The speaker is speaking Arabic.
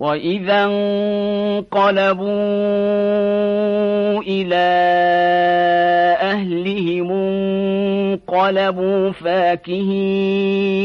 وإذا انقلبوا إلى أهلهم انقلبوا فاكهين